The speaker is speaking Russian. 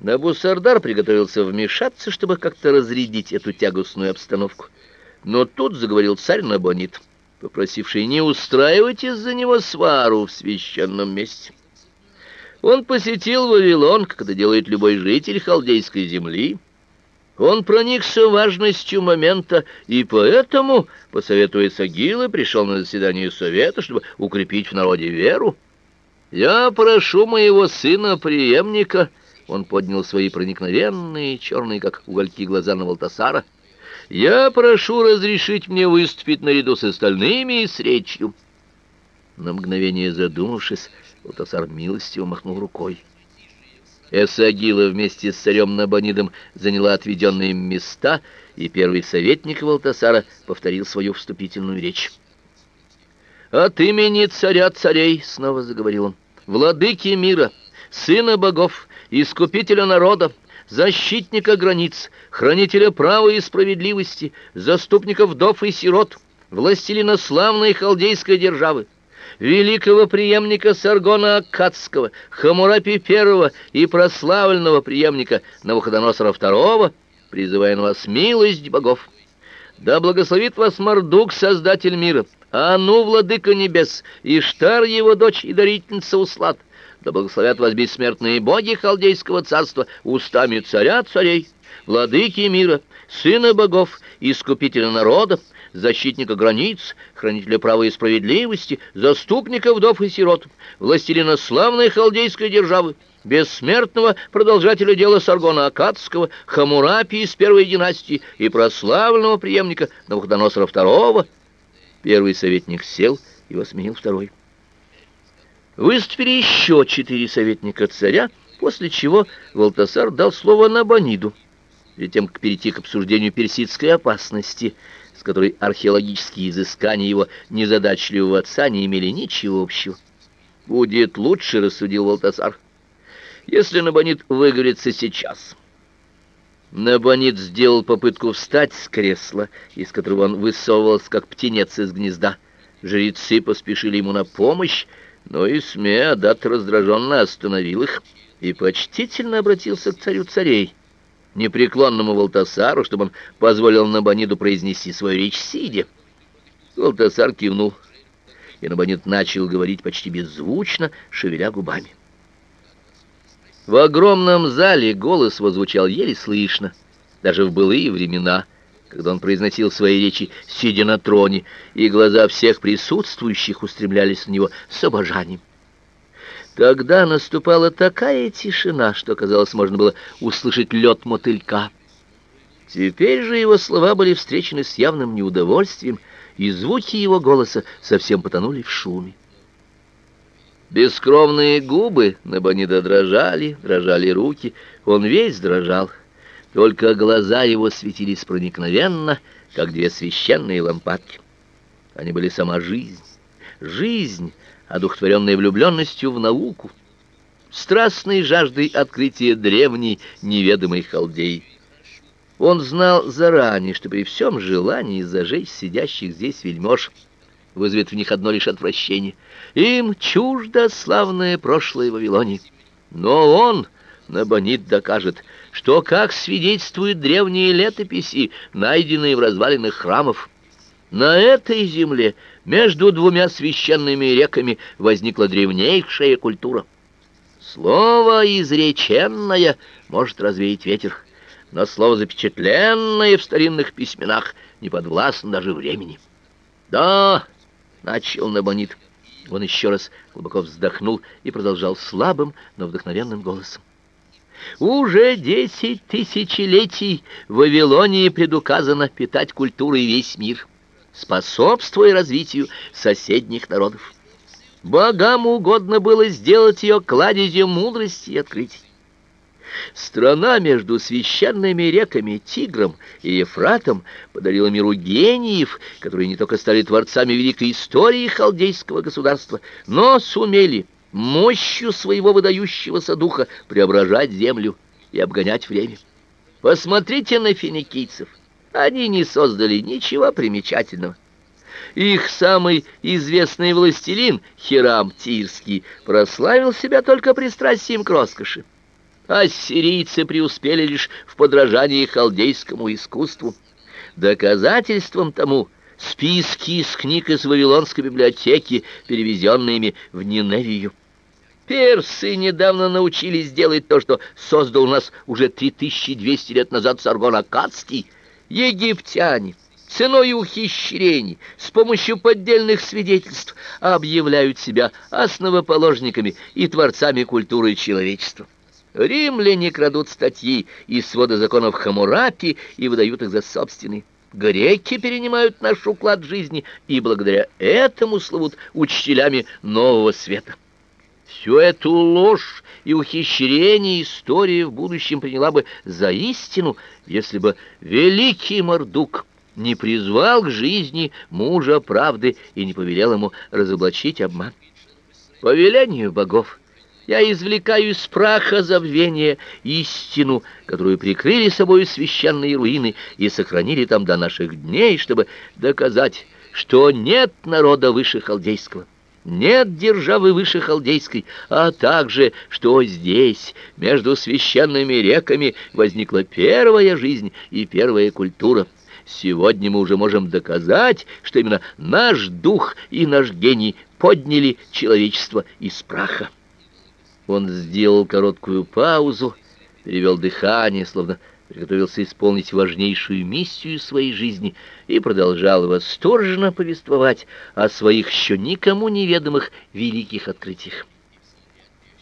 Набусардар приготовился вмешаться, чтобы как-то разрядить эту тягостную обстановку. Но тут заговорил царь Набонид, попросивший не устраивать из-за него свару в священном месте. Он посетил Вавилон, как это делает любой житель халдейской земли. Он проникся важностью момента и поэтому, посоветуя Сагилы, пришел на заседание совета, чтобы укрепить в народе веру. «Я прошу моего сына-преемника», он поднял свои проникновенные, черные, как угольки, глаза на Валтасара. «Я прошу разрешить мне выступить наряду с остальными с речью». На мгновение задумавшись, Валтасар милостиво махнул рукой. Эсагила вместе с царем Набонидом заняла отведенные им места, и первый советник Валтасара повторил свою вступительную речь. «От имени царя царей», — снова заговорил он, — «владыки мира, сына богов, искупителя народа, защитника границ, хранителя права и справедливости, заступника вдов и сирот, властелина славной халдейской державы, великого преемника Саргона Аккадского, Хамурапи I и прославленного преемника Навуходоносора II, призывая на вас милость богов. Да благословит вас Мардук, Создатель мира, а ну, Владыка Небес, Иштар, его дочь и дарительница Услад, да благословят вас бессмертные боги халдейского царства устами царя царей, владыки мира, сына богов, искупителя народа, защитника границ, хранителя права и справедливости, заступника вдов и сирот, властелина славной халдейской державы, бессмертного продолжателя дела Саргона Акадского, Хамурапи из первой династии и прославленного преемника Навуходоносора II. Первый советник сел, его сменил второй. Выступили еще четыре советника царя, после чего Валтасар дал слово Набониду, перед тем, как перейти к обсуждению персидской опасности, с которой археологические изыскания его незадачливого отца не имели ничего общего. «Будет лучше», — рассудил Валтасар, — «если Набонид выговорится сейчас». Набонид сделал попытку встать с кресла, из которого он высовывался, как птенец из гнезда. Жрецы поспешили ему на помощь, но и Смеадат раздраженно остановил их и почтительно обратился к царю царей, непреклонному Валтасару, чтобы он позволил Набониду произнести свою речь сидя. Валтасар кивнул, и Набонид начал говорить почти беззвучно, шевеля губами. В огромном зале голос возвучал еле слышно, даже в былые времена — когда он произносил свои речи, сидя на троне, и глаза всех присутствующих устремлялись на него с обожанием. Тогда наступала такая тишина, что, казалось, можно было услышать лед мотылька. Теперь же его слова были встречены с явным неудовольствием, и звуки его голоса совсем потонули в шуме. Бескровные губы на Бонида дрожали, дрожали руки, он весь дрожал. Только глаза его светились проникновенно, как две священные лампадки. Они были сама жизнь, жизнь, одухотворенная влюбленностью в науку, страстной жаждой открытия древней неведомой халдеи. Он знал заранее, что при всем желании зажечь сидящих здесь вельмож вызовет в них одно лишь отвращение. Им чуждо славное прошлое Вавилонии. Но он, Набонид, докажет, что, как свидетельствуют древние летописи, найденные в развалинах храмов, на этой земле между двумя священными реками возникла древнейшая культура. Слово изреченное может развеять ветер, но слово запечатленное в старинных письменах не подвластно даже времени. Да, начал Набонид. Он еще раз глубоко вздохнул и продолжал слабым, но вдохновенным голосом. Уже десять тысячелетий в Вавилонии предуказано питать культурой весь мир, способствуя развитию соседних народов. Богам угодно было сделать ее кладезью мудрости и открытий. Страна между священными реками Тигром и Ефратом подарила миру гениев, которые не только стали творцами великой истории халдейского государства, но сумели мощью своего выдающегося духа преображать землю и обгонять время. Посмотрите на финикийцев. Они не создали ничего примечательного. Их самый известный властелин, Хирам Тирский, прославил себя только пристрастием к роскоши. Ассирийцы преуспели лишь в подражании халдейскому искусству. Доказательством тому списки из книг из Вавилонской библиотеки, перевезенные ими в Ниневию. Персы недавно научились делать то, что создал у нас уже 3200 лет назад Саргон Акадский. Египтяне ценой ухищрений, с помощью поддельных свидетельств объявляют себя основоположниками и творцами культуры человечества. Римляне крадут статьи из свода законов Хамурапи и выдают их за собственные. Греки перенимают наш уклад жизни и благодаря этому слывут учителями нового света. Всю эту ложь и ухищрение история в будущем приняла бы за истину, если бы великий Мордук не призвал к жизни мужа правды и не повелел ему разоблачить обман. По велению богов я извлекаю из праха забвения истину, которую прикрыли собой священные руины и сохранили там до наших дней, чтобы доказать, что нет народа выше халдейского. Нет державы выше халдейской, а также, что здесь, между священными реками, возникла первая жизнь и первая культура. Сегодня мы уже можем доказать, что именно наш дух и наш гений подняли человечество из праха. Он сделал короткую паузу, перевел дыхание, словно приготовился исполнить важнейшую миссию своей жизни и продолжал восторженно повествовать о своих еще никому неведомых великих открытиях.